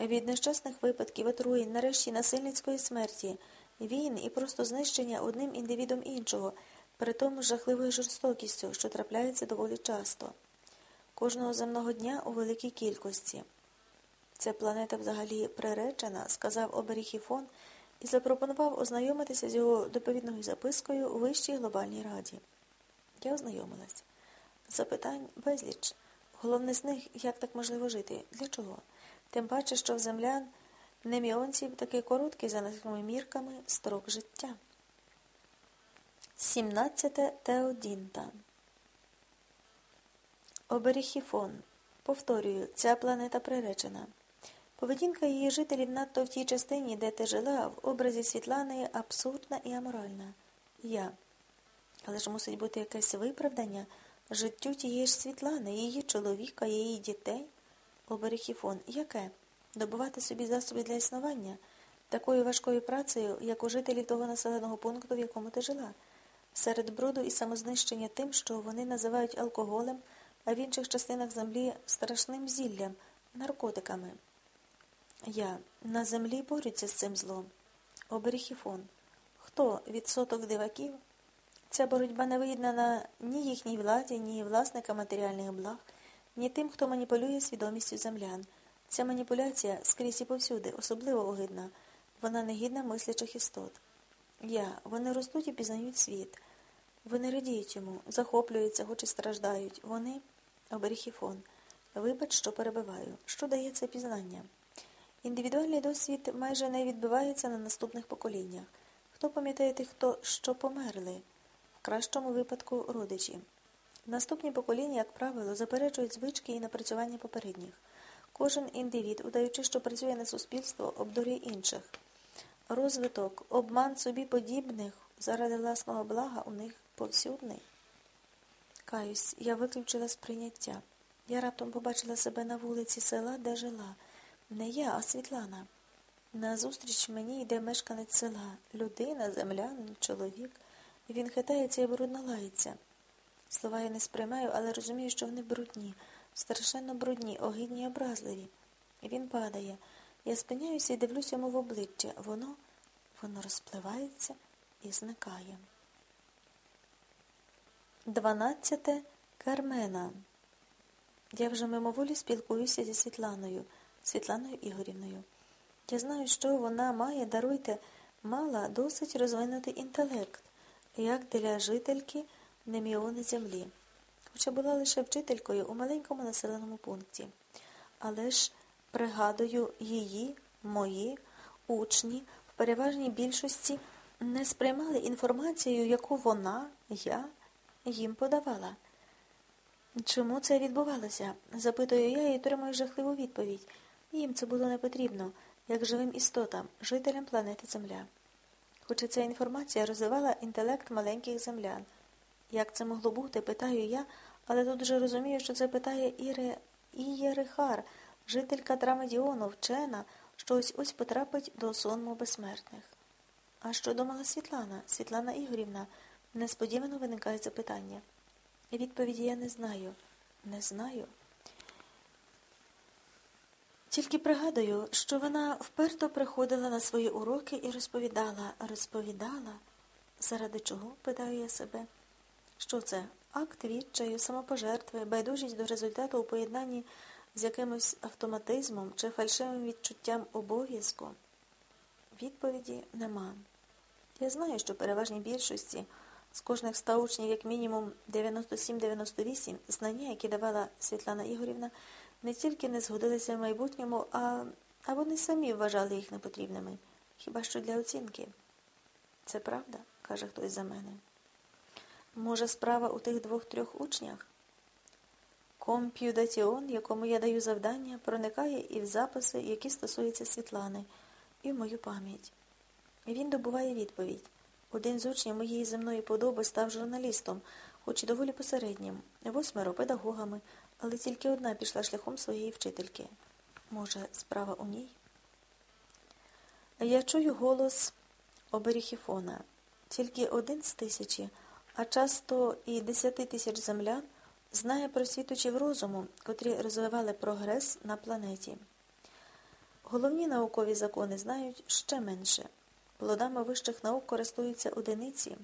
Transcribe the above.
Від нещасних випадків, отруєнь, нарешті насильницької смерті, війн і просто знищення одним індивідом іншого, при тому з жахливою жорстокістю, що трапляється доволі часто, кожного земного дня у великій кількості. Ця планета взагалі приречена, сказав Оберіхіфон і запропонував ознайомитися з його доповідною запискою у Вищій глобальній раді. Я ознайомилась. Запитань безліч. Головне з них, як так можливо жити? Для чого? Тим паче, що в землян неміонців такий короткий за нашими мірками строк життя. 17 Теодінта Оберіхіфон. Повторюю, ця планета приречена. Поведінка її жителів надто в тій частині, де ти жила, в образі Світлани абсурдна і аморальна. Я. Але ж мусить бути якесь виправдання життю тієї ж Світлани, її чоловіка, її дітей. Оберіхіфон. Яке? Добувати собі засоби для існування, такою важкою працею, як у жителів того населеного пункту, в якому ти жила, серед бруду і самознищення тим, що вони називають алкоголем, а в інших частинах землі страшним зіллям, наркотиками. Я на землі борються з цим злом. Оберіхіфон. Хто відсоток диваків? Ця боротьба не виєднана ні їхній владі, ні власникам матеріальних благ, ні тим, хто маніпулює свідомістю землян. Ця маніпуляція скрізь і повсюди, особливо огидна. Вона не гідна мислячих істот. Я. Вони ростуть і пізнають світ. Вони радіють йому, захоплюються, хоч і страждають. Вони оберіхіфон. Вибач, що перебиваю. Що дає це пізнання? Індивідуальний досвід майже не відбивається на наступних поколіннях. Хто пам'ятає тих, хто що померли, в кращому випадку родичі. Наступні покоління, як правило, заперечують звички і напрацювання попередніх. Кожен індивід, удаючи, що працює на суспільство, обдурює інших. Розвиток, обман собі подібних заради власного блага у них повсюдний. Каюсь, я виключила сприйняття. Я раптом побачила себе на вулиці села, де жила. Не я, а Світлана. Назустріч мені йде мешканець села, людина, землянин, чоловік. Він хитається і брудно лається. Слова я не сприймаю, але розумію, що вони брудні, страшенно брудні, огидні і образливі. Він падає. Я спиняюся і дивлюсь йому в обличчя. Воно, воно розпливається і зникає. Дванадцяте Кармена. Я вже мимоволі спілкуюся зі Світланою, Світланою Ігорівною. Я знаю, що вона має, даруйте, мала досить розвинутий інтелект, як для жительки неміони землі, хоча була лише вчителькою у маленькому населеному пункті. Але ж, пригадую, її, мої учні в переважній більшості не сприймали інформацію, яку вона, я їм подавала. Чому це відбувалося? запитую я і отримую жахливу відповідь. Їм це було не потрібно, як живим істотам, жителям планети Земля. Хоча ця інформація розвивала інтелект маленьких землян. Як це могло бути, питаю я, але тут вже розумію, що це питає Іре Ієрихар, жителька Драмедіону, вчена, що ось ось потрапить до сонму безсмертних. А що думала Світлана, Світлана Ігорівна? Несподівано виникає запитання. Відповіді я не знаю. Не знаю. Тільки пригадую, що вона вперто приходила на свої уроки і розповідала, розповідала. Заради чого? питаю я себе. Що це? Акт відчаю, самопожертви, байдужість до результату у поєднанні з якимось автоматизмом чи фальшивим відчуттям обов'язку? Відповіді нема. Я знаю, що переважній більшості з кожних ста учнів, як мінімум 97-98, знання, які давала Світлана Ігорівна, не тільки не згодилися в майбутньому, а, а вони самі вважали їх непотрібними. Хіба що для оцінки? Це правда, каже хтось за мене. Може, справа у тих двох-трьох учнях? Комп'юдаціон, якому я даю завдання, проникає і в записи, які стосуються Світлани, і в мою пам'ять. Він добуває відповідь. Один з учнів моєї земної подоби став журналістом, хоч і доволі посереднім, восьмеро педагогами, але тільки одна пішла шляхом своєї вчительки. Може, справа у ній? Я чую голос оберіхіфона. Тільки один з тисячі, а часто і десяти тисяч землян знає про світочів розуму, котрі розвивали прогрес на планеті. Головні наукові закони знають ще менше. Плодами вищих наук користуються одиниці.